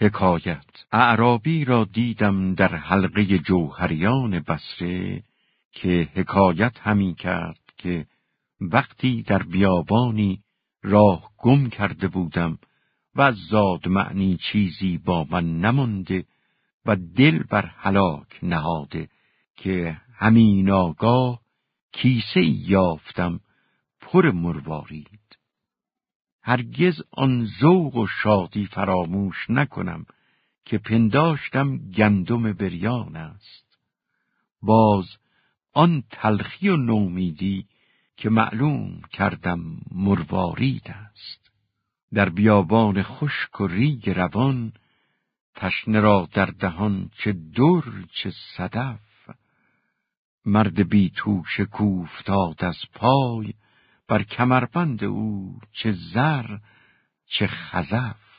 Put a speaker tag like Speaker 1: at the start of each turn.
Speaker 1: حکایت. اعرابی را دیدم در حلقه جوهریان بسره که حکایت همی کرد که وقتی در بیابانی راه گم کرده بودم و زاد معنی چیزی با من نمانده و دل بر هلاک نهاده که همین آگاه کیسه یافتم پر مروارید. هرگز آن ذوق و شادی فراموش نکنم که پنداشتم گندم بریان است. باز آن تلخی و نومیدی که معلوم کردم مروارید است. در بیابان خشک و ریگ روان تشنه را در دهان چه در چه صدف. مرد بی توش کوفتاد از پای بر کمربند او چه زر چه خزف.